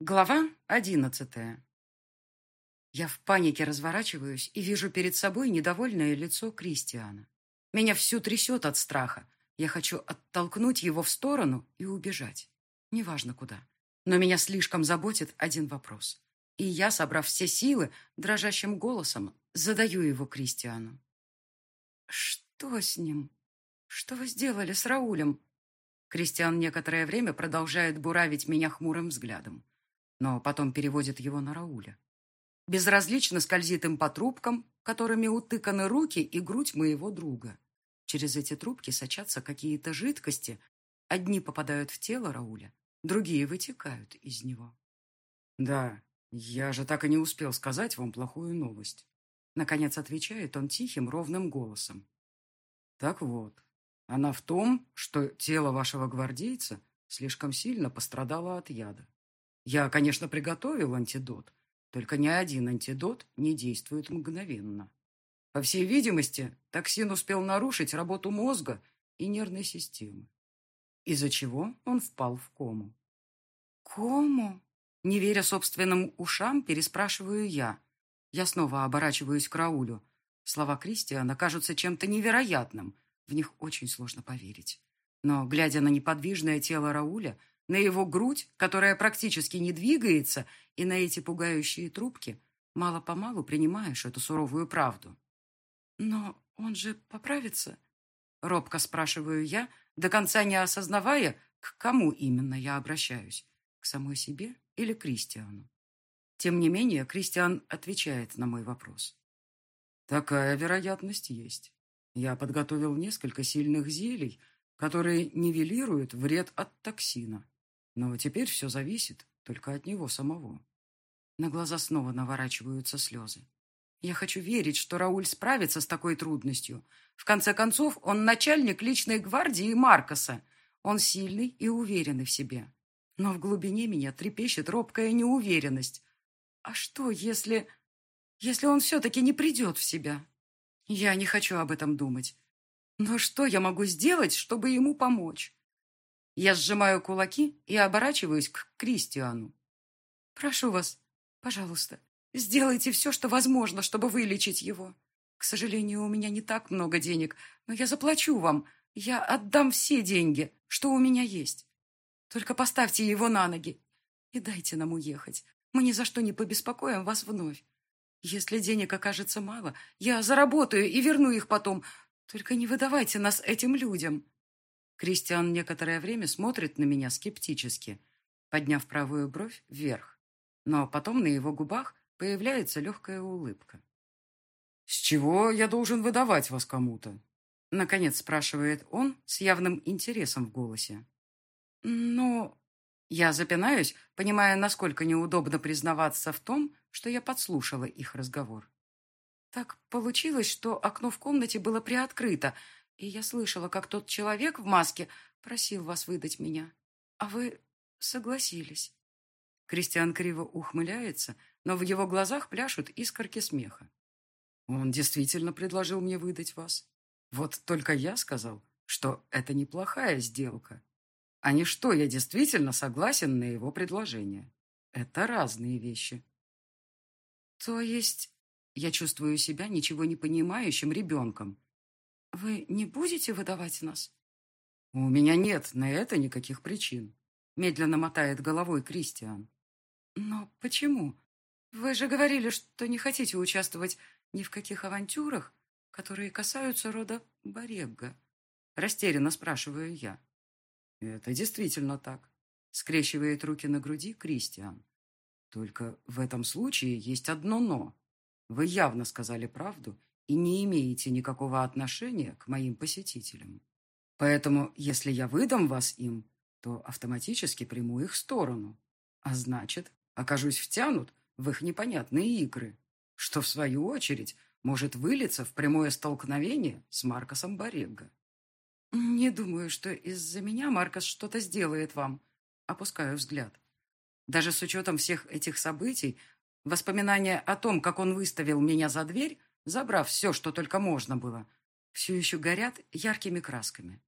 Глава одиннадцатая. Я в панике разворачиваюсь и вижу перед собой недовольное лицо Кристиана. Меня всю трясет от страха. Я хочу оттолкнуть его в сторону и убежать. Неважно куда. Но меня слишком заботит один вопрос. И я, собрав все силы, дрожащим голосом задаю его Кристиану. «Что с ним? Что вы сделали с Раулем?» Кристиан некоторое время продолжает буравить меня хмурым взглядом но потом переводит его на Рауля. Безразлично скользит им по трубкам, которыми утыканы руки и грудь моего друга. Через эти трубки сочатся какие-то жидкости. Одни попадают в тело Рауля, другие вытекают из него. «Да, я же так и не успел сказать вам плохую новость», наконец отвечает он тихим, ровным голосом. «Так вот, она в том, что тело вашего гвардейца слишком сильно пострадало от яда. Я, конечно, приготовил антидот, только ни один антидот не действует мгновенно. По всей видимости, токсин успел нарушить работу мозга и нервной системы, из-за чего он впал в кому. «Кому?» Не веря собственным ушам, переспрашиваю я. Я снова оборачиваюсь к Раулю. Слова Кристиана кажутся чем-то невероятным. В них очень сложно поверить. Но, глядя на неподвижное тело Рауля, на его грудь, которая практически не двигается, и на эти пугающие трубки, мало-помалу принимаешь эту суровую правду. «Но он же поправится?» — робко спрашиваю я, до конца не осознавая, к кому именно я обращаюсь, к самой себе или Кристиану. Тем не менее, Кристиан отвечает на мой вопрос. «Такая вероятность есть. Я подготовил несколько сильных зелий, которые нивелируют вред от токсина. Но теперь все зависит только от него самого. На глаза снова наворачиваются слезы. Я хочу верить, что Рауль справится с такой трудностью. В конце концов, он начальник личной гвардии Маркоса. Он сильный и уверенный в себе. Но в глубине меня трепещет робкая неуверенность. А что, если... если он все-таки не придет в себя? Я не хочу об этом думать. Но что я могу сделать, чтобы ему помочь? Я сжимаю кулаки и оборачиваюсь к Кристиану. «Прошу вас, пожалуйста, сделайте все, что возможно, чтобы вылечить его. К сожалению, у меня не так много денег, но я заплачу вам. Я отдам все деньги, что у меня есть. Только поставьте его на ноги и дайте нам уехать. Мы ни за что не побеспокоим вас вновь. Если денег окажется мало, я заработаю и верну их потом. Только не выдавайте нас этим людям». Кристиан некоторое время смотрит на меня скептически, подняв правую бровь вверх. Но потом на его губах появляется легкая улыбка. «С чего я должен выдавать вас кому-то?» Наконец спрашивает он с явным интересом в голосе. «Ну...» Я запинаюсь, понимая, насколько неудобно признаваться в том, что я подслушала их разговор. Так получилось, что окно в комнате было приоткрыто, и я слышала, как тот человек в маске просил вас выдать меня. А вы согласились. Кристиан криво ухмыляется, но в его глазах пляшут искорки смеха. Он действительно предложил мне выдать вас. Вот только я сказал, что это неплохая сделка. А не что я действительно согласен на его предложение. Это разные вещи. То есть я чувствую себя ничего не понимающим ребенком, «Вы не будете выдавать нас?» «У меня нет на это никаких причин», — медленно мотает головой Кристиан. «Но почему? Вы же говорили, что не хотите участвовать ни в каких авантюрах, которые касаются рода Барегга», — растерянно спрашиваю я. «Это действительно так», — скрещивает руки на груди Кристиан. «Только в этом случае есть одно «но». Вы явно сказали правду и не имеете никакого отношения к моим посетителям. Поэтому, если я выдам вас им, то автоматически приму их сторону, а значит, окажусь втянут в их непонятные игры, что, в свою очередь, может вылиться в прямое столкновение с Маркосом Борегго. «Не думаю, что из-за меня Маркос что-то сделает вам», — опускаю взгляд. Даже с учетом всех этих событий, воспоминания о том, как он выставил меня за дверь, забрав все, что только можно было, все еще горят яркими красками.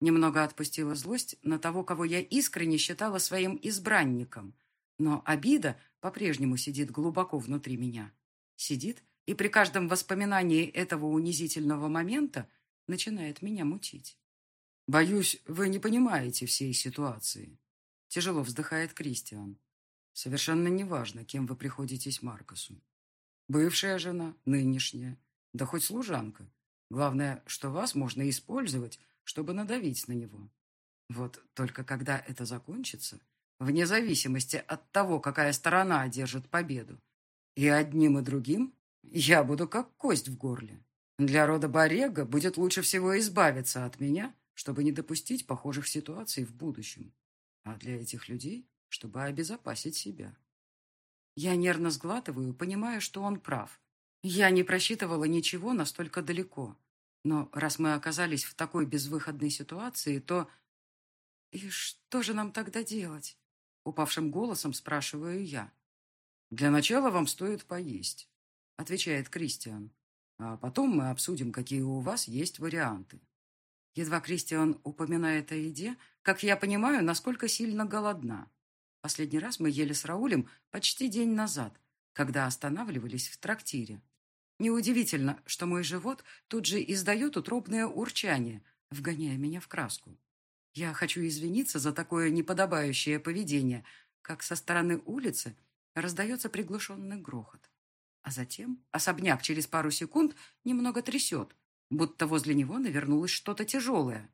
Немного отпустила злость на того, кого я искренне считала своим избранником. Но обида по-прежнему сидит глубоко внутри меня. Сидит, и при каждом воспоминании этого унизительного момента начинает меня мучить. «Боюсь, вы не понимаете всей ситуации», — тяжело вздыхает Кристиан. «Совершенно неважно, кем вы приходитесь Маркосу. Бывшая жена, нынешняя, да хоть служанка. Главное, что вас можно использовать, чтобы надавить на него. Вот только когда это закончится, вне зависимости от того, какая сторона одержит победу, и одним и другим я буду как кость в горле. Для рода Борега будет лучше всего избавиться от меня, чтобы не допустить похожих ситуаций в будущем. А для этих людей, чтобы обезопасить себя. Я нервно сглатываю, понимая, что он прав. Я не просчитывала ничего настолько далеко. Но раз мы оказались в такой безвыходной ситуации, то... И что же нам тогда делать? Упавшим голосом спрашиваю я. Для начала вам стоит поесть, отвечает Кристиан. А потом мы обсудим, какие у вас есть варианты. Едва Кристиан упоминает о еде, как я понимаю, насколько сильно голодна. Последний раз мы ели с Раулем почти день назад, когда останавливались в трактире. Неудивительно, что мой живот тут же издает утробное урчание, вгоняя меня в краску. Я хочу извиниться за такое неподобающее поведение, как со стороны улицы раздается приглушенный грохот. А затем особняк через пару секунд немного трясет, будто возле него навернулось что-то тяжелое.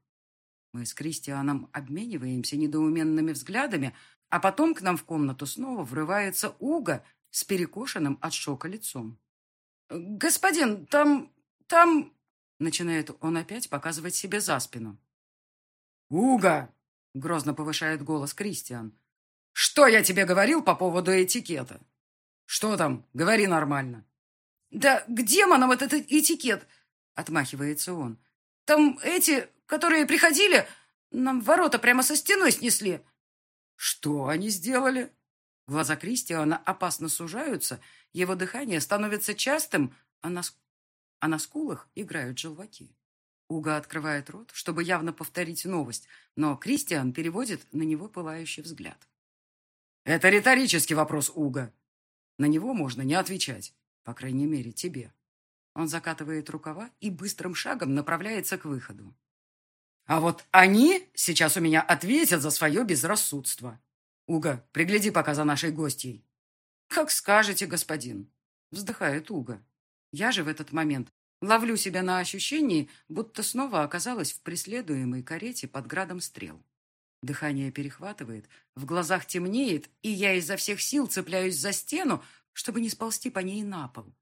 Мы с Кристианом обмениваемся недоуменными взглядами, а потом к нам в комнату снова врывается Уга с перекошенным от шока лицом. «Господин, там... там...» Начинает он опять показывать себе за спину. «Уга!» — грозно повышает голос Кристиан. «Что я тебе говорил по поводу этикета? Что там? Говори нормально». «Да к демонам этот этикет!» — отмахивается он. «Там эти, которые приходили, нам ворота прямо со стеной снесли». «Что они сделали?» Глаза Кристиана опасно сужаются, его дыхание становится частым, а на, а на скулах играют желваки. Уга открывает рот, чтобы явно повторить новость, но Кристиан переводит на него пылающий взгляд. «Это риторический вопрос, Уга. На него можно не отвечать, по крайней мере, тебе». Он закатывает рукава и быстрым шагом направляется к выходу. «А вот они сейчас у меня ответят за свое безрассудство. Уга, пригляди пока за нашей гостьей». «Как скажете, господин», — вздыхает Уга. Я же в этот момент Ловлю себя на ощущении, будто снова оказалась в преследуемой карете под градом стрел. Дыхание перехватывает, в глазах темнеет, и я изо всех сил цепляюсь за стену, чтобы не сползти по ней на пол.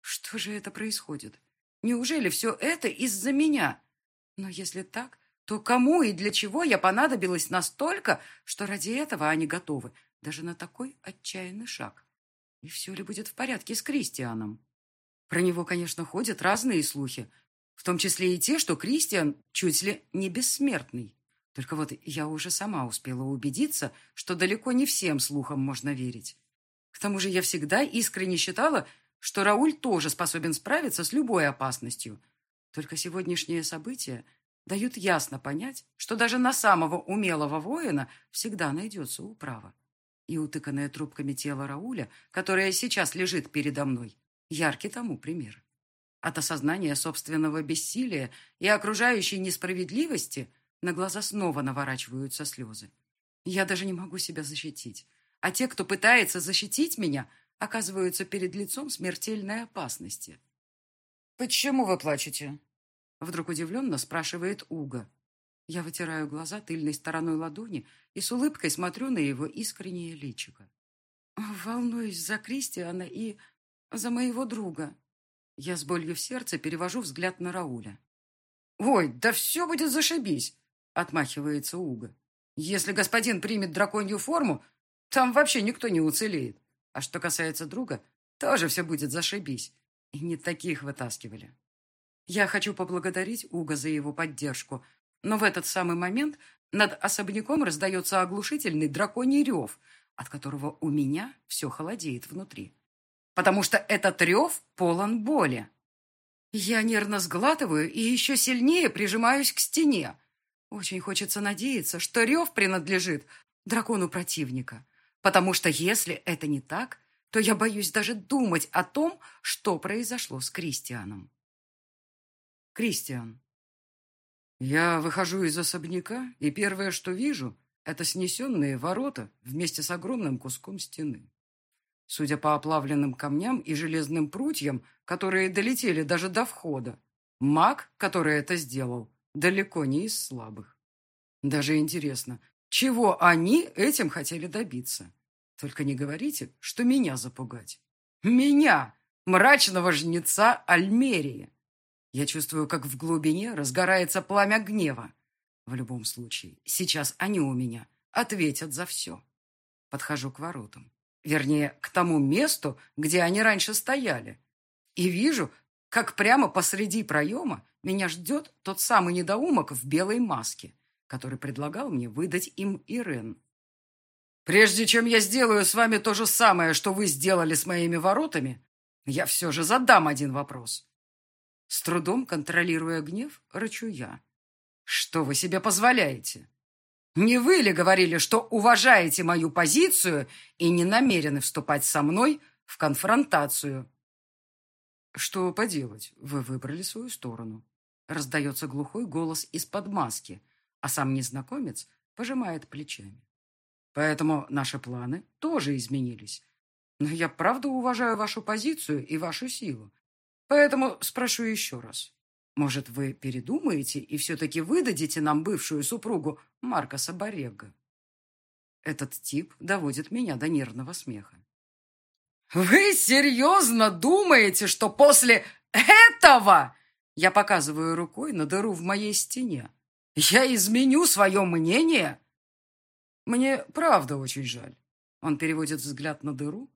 Что же это происходит? Неужели все это из-за меня? Но если так, то кому и для чего я понадобилась настолько, что ради этого они готовы даже на такой отчаянный шаг? И все ли будет в порядке с Кристианом? Про него, конечно, ходят разные слухи, в том числе и те, что Кристиан чуть ли не бессмертный. Только вот я уже сама успела убедиться, что далеко не всем слухам можно верить. К тому же я всегда искренне считала, что Рауль тоже способен справиться с любой опасностью. Только сегодняшние события дают ясно понять, что даже на самого умелого воина всегда найдется управа. И утыканное трубками тело Рауля, которое сейчас лежит передо мной, Яркий тому пример. От осознания собственного бессилия и окружающей несправедливости на глаза снова наворачиваются слезы. Я даже не могу себя защитить. А те, кто пытается защитить меня, оказываются перед лицом смертельной опасности. «Почему вы плачете?» Вдруг удивленно спрашивает Уга. Я вытираю глаза тыльной стороной ладони и с улыбкой смотрю на его искреннее личико. Волнуюсь за Кристиана и за моего друга. Я с болью в сердце перевожу взгляд на Рауля. «Ой, да все будет зашибись!» — отмахивается Уга. «Если господин примет драконью форму, там вообще никто не уцелеет. А что касается друга, тоже все будет зашибись. И не таких вытаскивали. Я хочу поблагодарить Уга за его поддержку, но в этот самый момент над особняком раздается оглушительный драконий рев, от которого у меня все холодеет внутри потому что этот рев полон боли. Я нервно сглатываю и еще сильнее прижимаюсь к стене. Очень хочется надеяться, что рев принадлежит дракону противника, потому что если это не так, то я боюсь даже думать о том, что произошло с Кристианом. Кристиан. Я выхожу из особняка, и первое, что вижу, это снесенные ворота вместе с огромным куском стены. Судя по оплавленным камням и железным прутьям, которые долетели даже до входа, маг, который это сделал, далеко не из слабых. Даже интересно, чего они этим хотели добиться? Только не говорите, что меня запугать. Меня, мрачного жнеца Альмерии. Я чувствую, как в глубине разгорается пламя гнева. В любом случае, сейчас они у меня ответят за все. Подхожу к воротам. Вернее, к тому месту, где они раньше стояли. И вижу, как прямо посреди проема меня ждет тот самый недоумок в белой маске, который предлагал мне выдать им Ирен. Прежде чем я сделаю с вами то же самое, что вы сделали с моими воротами, я все же задам один вопрос. С трудом контролируя гнев, рычу я. Что вы себе позволяете? Не вы ли говорили, что уважаете мою позицию и не намерены вступать со мной в конфронтацию? Что поделать, вы выбрали свою сторону. Раздается глухой голос из-под маски, а сам незнакомец пожимает плечами. Поэтому наши планы тоже изменились. Но я правда уважаю вашу позицию и вашу силу. Поэтому спрошу еще раз. Может, вы передумаете и все-таки выдадите нам бывшую супругу Марка Сабарега? Этот тип доводит меня до нервного смеха. «Вы серьезно думаете, что после этого...» Я показываю рукой на дыру в моей стене. «Я изменю свое мнение?» «Мне правда очень жаль». Он переводит взгляд на дыру,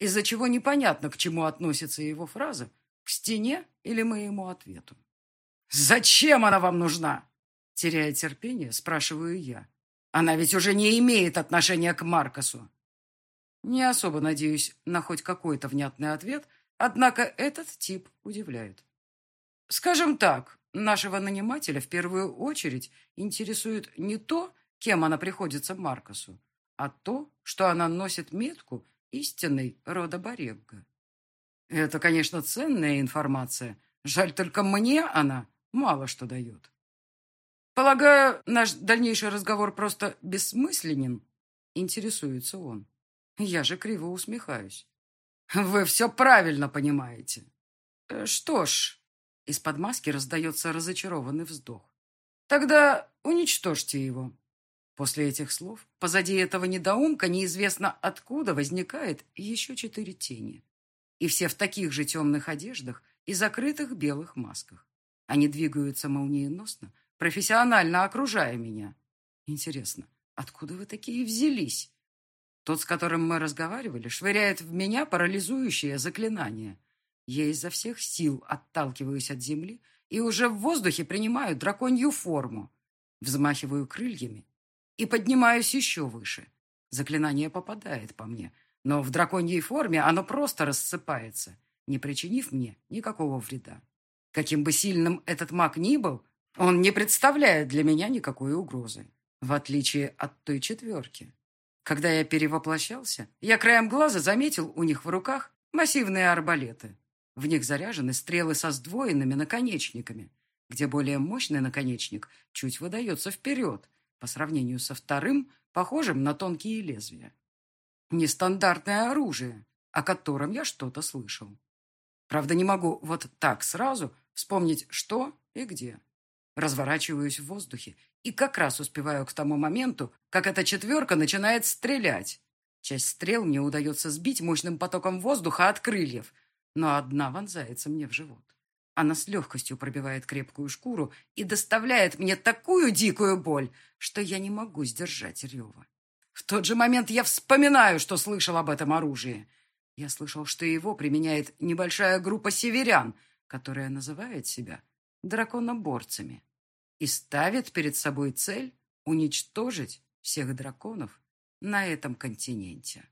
из-за чего непонятно, к чему относится его фраза, к стене или моему ответу. «Зачем она вам нужна?» Теряя терпение, спрашиваю я. «Она ведь уже не имеет отношения к Маркосу». Не особо надеюсь на хоть какой-то внятный ответ, однако этот тип удивляет. Скажем так, нашего нанимателя в первую очередь интересует не то, кем она приходится Маркосу, а то, что она носит метку истинной рода Борегга. Это, конечно, ценная информация. Жаль только мне она мало что дает. Полагаю, наш дальнейший разговор просто бессмысленен, интересуется он. Я же криво усмехаюсь. Вы все правильно понимаете. Э, что ж, из-под маски раздается разочарованный вздох. Тогда уничтожьте его. После этих слов позади этого недоумка неизвестно откуда возникает еще четыре тени. И все в таких же темных одеждах и закрытых белых масках. Они двигаются молниеносно, профессионально окружая меня. Интересно, откуда вы такие взялись? Тот, с которым мы разговаривали, швыряет в меня парализующее заклинание. Я изо всех сил отталкиваюсь от земли и уже в воздухе принимаю драконью форму. Взмахиваю крыльями и поднимаюсь еще выше. Заклинание попадает по мне, но в драконьей форме оно просто рассыпается, не причинив мне никакого вреда. Каким бы сильным этот маг ни был, он не представляет для меня никакой угрозы, в отличие от той четверки. Когда я перевоплощался, я краем глаза заметил у них в руках массивные арбалеты. В них заряжены стрелы со сдвоенными наконечниками, где более мощный наконечник чуть выдается вперед, по сравнению со вторым, похожим на тонкие лезвия. Нестандартное оружие, о котором я что-то слышал. Правда, не могу вот так сразу вспомнить, что и где. Разворачиваюсь в воздухе и как раз успеваю к тому моменту, как эта четверка начинает стрелять. Часть стрел мне удается сбить мощным потоком воздуха от крыльев, но одна вонзается мне в живот. Она с легкостью пробивает крепкую шкуру и доставляет мне такую дикую боль, что я не могу сдержать рева. В тот же момент я вспоминаю, что слышал об этом оружии. Я слышал, что его применяет небольшая группа северян, которая называет себя драконоборцами и ставит перед собой цель уничтожить всех драконов на этом континенте.